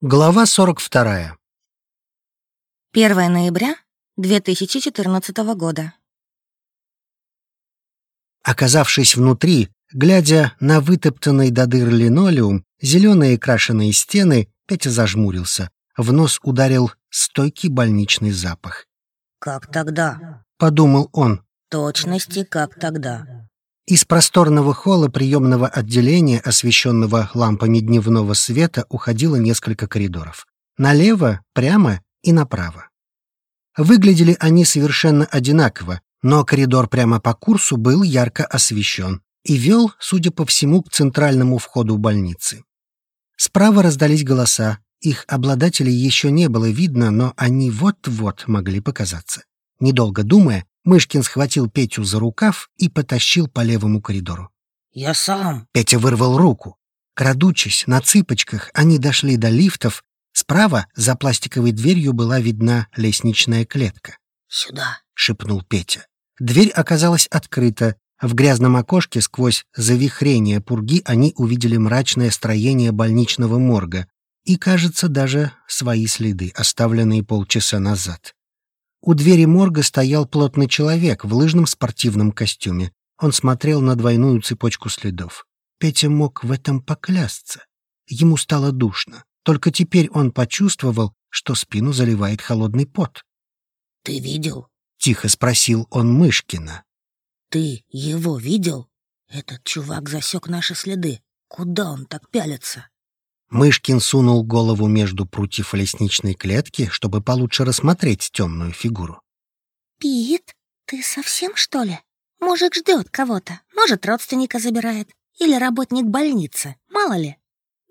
Глава 42. 1 ноября 2014 года. Оказавшись внутри, глядя на вытоптанный до дыр линолеум, зеленые крашеные стены, Петя зажмурился. В нос ударил стойкий больничный запах. «Как тогда?» — подумал он. «Точности, как тогда». Из просторного холла приемного отделения, освещенного лампами дневного света, уходило несколько коридоров. Налево, прямо и направо. Выглядели они совершенно одинаково, но коридор прямо по курсу был ярко освещен и вел, судя по всему, к центральному входу больницы. Справа раздались голоса. Их обладателей еще не было видно, но они вот-вот могли показаться. Недолго думая, Мышкин схватил Петю за рукав и потащил по левому коридору. «Я сам!» Петя вырвал руку. Крадучись, на цыпочках, они дошли до лифтов. Справа, за пластиковой дверью, была видна лестничная клетка. «Сюда!» — шепнул Петя. Дверь оказалась открыта. В грязном окошке сквозь завихрение пурги они увидели мрачное строение больничного морга и, кажется, даже свои следы, оставленные полчаса назад. У двери морга стоял плотный человек в лыжном спортивном костюме. Он смотрел на двойную цепочку следов. Петя мог в этом поклясться. Ему стало душно. Только теперь он почувствовал, что спину заливает холодный пот. «Ты видел?» — тихо спросил он Мышкина. «Ты его видел? Этот чувак засек наши следы. Куда он так пялится?» Мышкин сунул голову между прутьев лестничной клетки, чтобы получше рассмотреть темную фигуру. «Пит, ты совсем, что ли? Мужик ждет кого-то. Может, родственника забирает. Или работник больницы. Мало ли.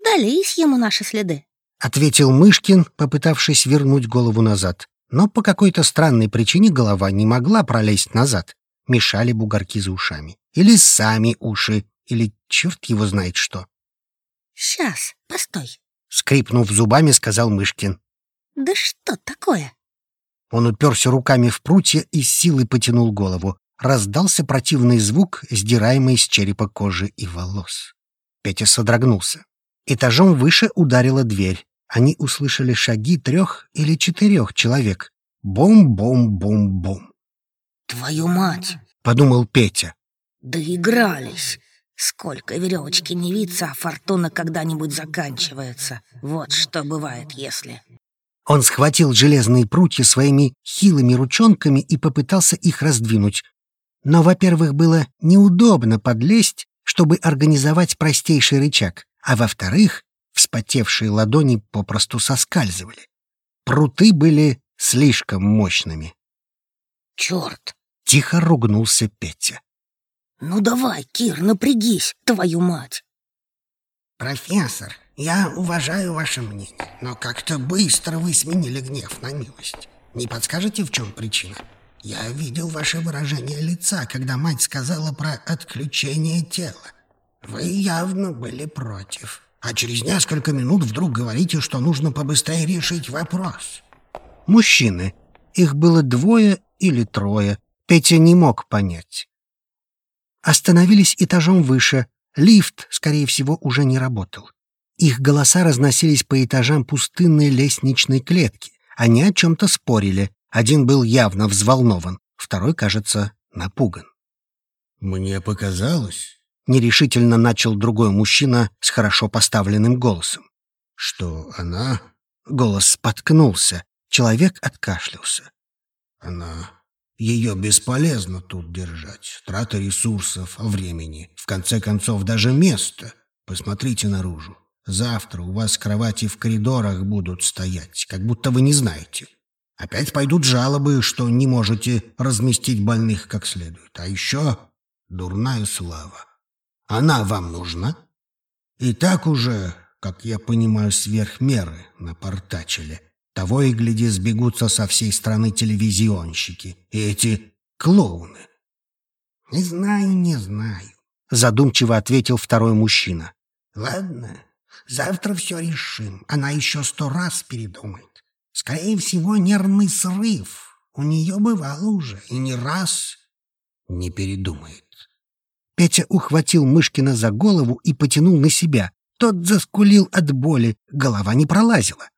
Дались ему наши следы». Ответил Мышкин, попытавшись вернуть голову назад. Но по какой-то странной причине голова не могла пролезть назад. Мешали бугорки за ушами. Или сами уши. Или черт его знает что. «Сейчас, постой», — скрипнув зубами, сказал Мышкин. «Да что такое?» Он уперся руками в прутья и силой потянул голову. Раздался противный звук, сдираемый с черепа кожи и волос. Петя содрогнулся. Этажом выше ударила дверь. Они услышали шаги трех или четырех человек. Бом-бом-бом-бом. «Твою мать!» — подумал Петя. «Доигрались!» Сколько веревочки не виться, а фортуна когда-нибудь заканчивается. Вот что бывает, если... Он схватил железные прутья своими хилыми ручонками и попытался их раздвинуть. Но, во-первых, было неудобно подлезть, чтобы организовать простейший рычаг, а во-вторых, вспотевшие ладони попросту соскальзывали. Пруты были слишком мощными. «Черт!» — тихо ругнулся Петя. «Ну давай, Кир, напрягись, твою мать!» «Профессор, я уважаю ваше мнение, но как-то быстро вы сменили гнев на милость. Не подскажете, в чем причина? Я видел ваше выражение лица, когда мать сказала про отключение тела. Вы явно были против. А через несколько минут вдруг говорите, что нужно побыстрее решить вопрос». Мужчины. Их было двое или трое. Петя не мог понять. Остановились этажом выше. Лифт, скорее всего, уже не работал. Их голоса разносились по этажам пустынной лестничной клетки. Они о чем-то спорили. Один был явно взволнован, второй, кажется, напуган. «Мне показалось», — нерешительно начал другой мужчина с хорошо поставленным голосом. «что она...» Голос споткнулся. Человек откашлялся. «Она ее бесполезно тут держать. Трата ресурсов, времени. В конце концов, даже места. Посмотрите наружу. Завтра у вас кровати в коридорах будут стоять, как будто вы не знаете. Опять пойдут жалобы, что не можете разместить больных как следует. А еще дурная слава. Она вам нужна? И так уже, как я понимаю, сверх меры напортачили. Того и гляди, сбегутся со всей страны телевизионщики и эти клоуны. «Не знаю, не знаю», — задумчиво ответил второй мужчина. «Ладно, завтра все решим. Она еще сто раз передумает. Скорее всего, нервный срыв. У нее бывало уже, и не раз не передумает». Петя ухватил Мышкина за голову и потянул на себя. Тот заскулил от боли, голова не пролазила.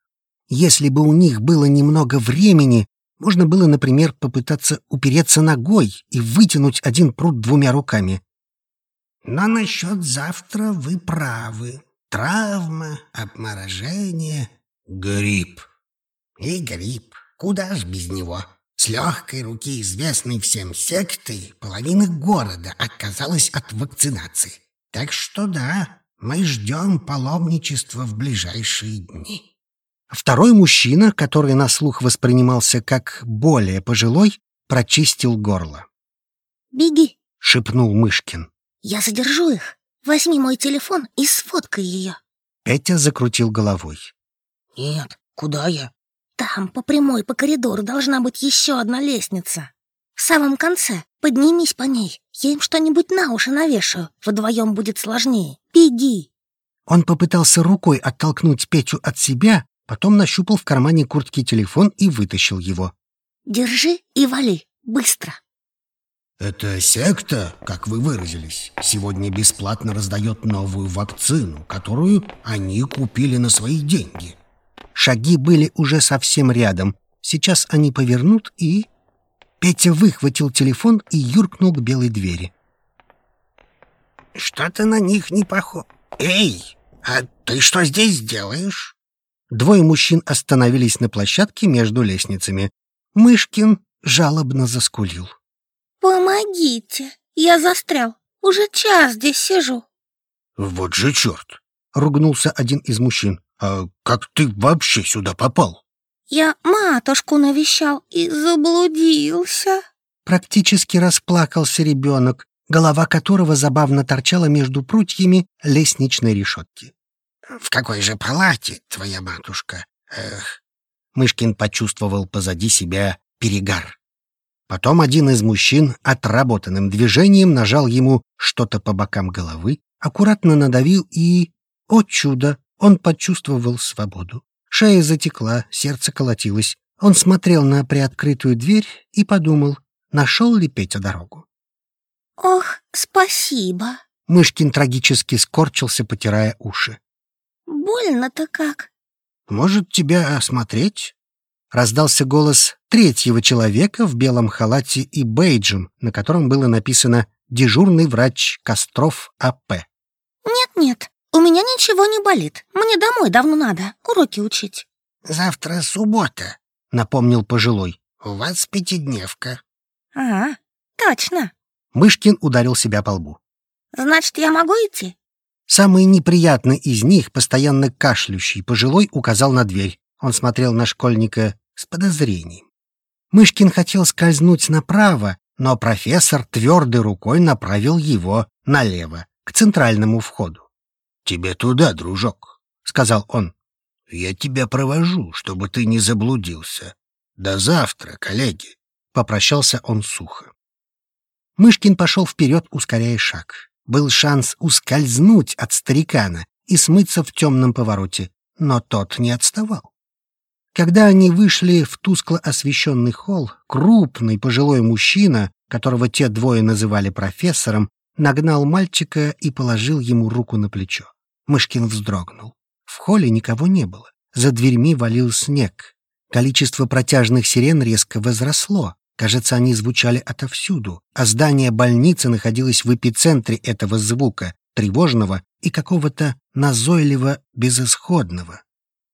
Если бы у них было немного времени, можно было, например, попытаться упереться ногой и вытянуть один пруд двумя руками. Но насчет завтра вы правы. Травма, обморожение. Грипп. И грипп. Куда ж без него? С легкой руки известной всем секты половина города отказалась от вакцинации. Так что да, мы ждем паломничества в ближайшие дни. Второй мужчина, который на слух воспринимался как более пожилой, прочистил горло. «Беги», — шепнул Мышкин. «Я задержу их. Возьми мой телефон и сфоткай ее». Петя закрутил головой. «Нет, куда я?» «Там, по прямой, по коридору, должна быть еще одна лестница. В самом конце. Поднимись по ней. Я им что-нибудь на уши навешаю. Вдвоем будет сложнее. Беги!» Он попытался рукой оттолкнуть Петю от себя, потом нащупал в кармане куртки телефон и вытащил его. «Держи и вали. Быстро!» «Это секта, как вы выразились, сегодня бесплатно раздает новую вакцину, которую они купили на свои деньги». Шаги были уже совсем рядом. Сейчас они повернут и... Петя выхватил телефон и юркнул к белой двери. «Что-то на них не похоже. Эй, а ты что здесь делаешь?» Двое мужчин остановились на площадке между лестницами. Мышкин жалобно заскулил. «Помогите! Я застрял. Уже час здесь сижу». «Вот же черт!» — ругнулся один из мужчин. «А как ты вообще сюда попал?» «Я матушку навещал и заблудился». Практически расплакался ребенок, голова которого забавно торчала между прутьями лестничной решетки. «В какой же палате твоя матушка? Эх!» Мышкин почувствовал позади себя перегар. Потом один из мужчин отработанным движением нажал ему что-то по бокам головы, аккуратно надавил и... О чудо! Он почувствовал свободу. Шея затекла, сердце колотилось. Он смотрел на приоткрытую дверь и подумал, нашел ли Петя дорогу. «Ох, спасибо!» Мышкин трагически скорчился, потирая уши. «Больно-то как!» «Может, тебя осмотреть?» Раздался голос третьего человека в белом халате и бейджем, на котором было написано «Дежурный врач Костров А.П». «Нет-нет, у меня ничего не болит. Мне домой давно надо, уроки учить». «Завтра суббота», — напомнил пожилой. «У вас пятидневка». «А, точно». Мышкин ударил себя по лбу. «Значит, я могу идти?» Самый неприятный из них, постоянно кашлющий, пожилой, указал на дверь. Он смотрел на школьника с подозрением. Мышкин хотел скользнуть направо, но профессор твердой рукой направил его налево, к центральному входу. «Тебе туда, дружок», — сказал он. «Я тебя провожу, чтобы ты не заблудился. До завтра, коллеги», — попрощался он сухо. Мышкин пошел вперед, ускоряя шаг. Был шанс ускользнуть от старикана и смыться в темном повороте, но тот не отставал. Когда они вышли в тускло освещенный холл, крупный пожилой мужчина, которого те двое называли профессором, нагнал мальчика и положил ему руку на плечо. Мышкин вздрогнул. В холле никого не было. За дверьми валил снег. Количество протяжных сирен резко возросло. Кажется, они звучали отовсюду, а здание больницы находилось в эпицентре этого звука, тревожного и какого-то назойливо безысходного.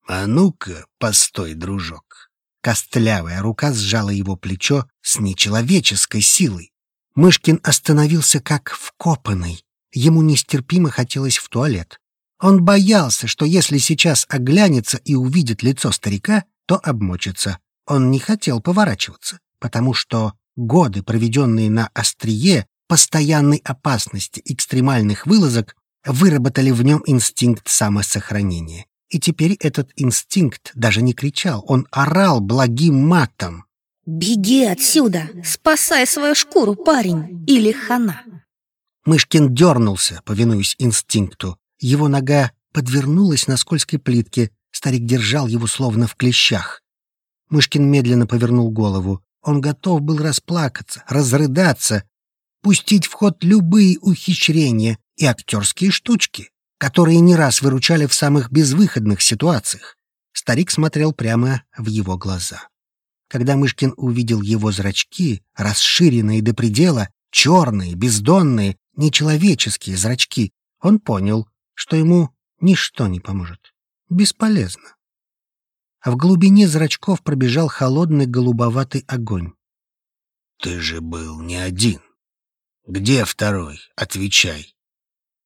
«А ну-ка, постой, дружок!» Костлявая рука сжала его плечо с нечеловеческой силой. Мышкин остановился как вкопанный. Ему нестерпимо хотелось в туалет. Он боялся, что если сейчас оглянется и увидит лицо старика, то обмочится. Он не хотел поворачиваться, потому что годы, проведенные на острие постоянной опасности экстремальных вылазок, выработали в нем инстинкт самосохранения. И теперь этот инстинкт даже не кричал, он орал благим матом. «Беги отсюда! Спасай свою шкуру, парень! Или хана!» Мышкин дернулся, повинуясь инстинкту. Его нога подвернулась на скользкой плитке, старик держал его словно в клещах. Мышкин медленно повернул голову. Он готов был расплакаться, разрыдаться, пустить в ход любые ухищрения и актерские штучки. которые не раз выручали в самых безвыходных ситуациях. Старик смотрел прямо в его глаза. Когда Мышкин увидел его зрачки, расширенные до предела, черные, бездонные, нечеловеческие зрачки, он понял, что ему ничто не поможет. Бесполезно. А в глубине зрачков пробежал холодный голубоватый огонь. «Ты же был не один. Где второй? Отвечай!»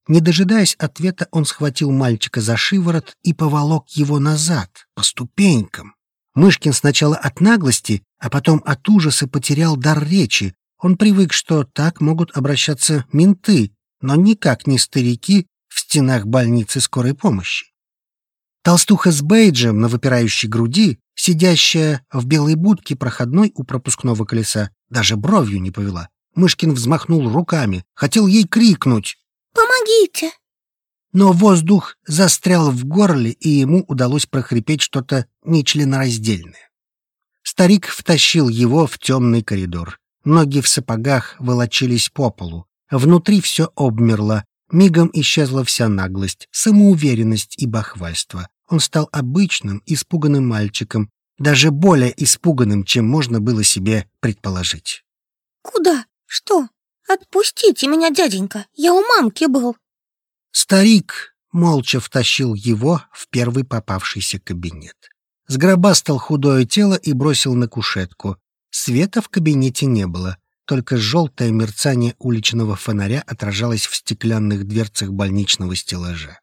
Не дожидаясь ответа, он схватил мальчика за шиворот и поволок его назад, по ступенькам. Мышкин сначала от наглости, а потом от ужаса потерял дар речи. Он привык, что так могут обращаться менты, но никак не старики в стенах больницы скорой помощи. Толстуха с бейджем на выпирающей груди, сидящая в белой будке проходной у пропускного колеса, даже бровью не повела. Мышкин взмахнул руками, хотел ей крикнуть «Помогите!» Но воздух застрял в горле, и ему удалось прохрипеть что-то нечленораздельное. Старик втащил его в темный коридор. Ноги в сапогах волочились по полу. Внутри все обмерло. Мигом исчезла вся наглость, самоуверенность и бахвальство. Он стал обычным, испуганным мальчиком, даже более испуганным, чем можно было себе предположить. «Куда? Что? Отпустите меня, дяденька, я у мамки был». Старик молча втащил его в первый попавшийся кабинет. Сгробастал худое тело и бросил на кушетку. Света в кабинете не было, только желтое мерцание уличного фонаря отражалось в стеклянных дверцах больничного стеллажа.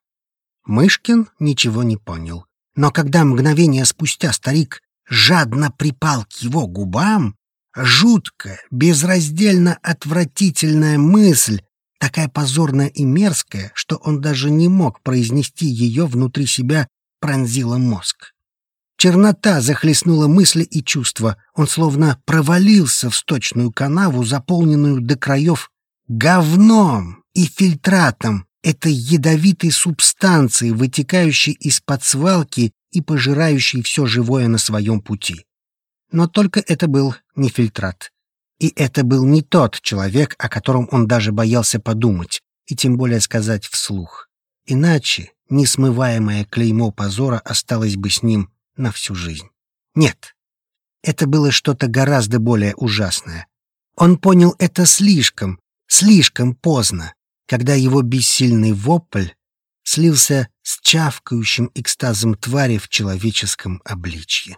Мышкин ничего не понял. Но когда мгновение спустя старик жадно припал к его губам, жуткая, безраздельно отвратительная мысль, такая позорная и мерзкая, что он даже не мог произнести ее внутри себя, пронзила мозг. Чернота захлестнула мысли и чувства. Он словно провалился в сточную канаву, заполненную до краев говном и фильтратом, этой ядовитой субстанцией, вытекающей из-под свалки и пожирающей все живое на своем пути. Но только это был не фильтрат. И это был не тот человек, о котором он даже боялся подумать, и тем более сказать вслух. Иначе несмываемое клеймо позора осталось бы с ним на всю жизнь. Нет, это было что-то гораздо более ужасное. Он понял это слишком, слишком поздно, когда его бессильный вопль слился с чавкающим экстазом твари в человеческом обличье.